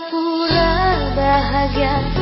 pura bahagia.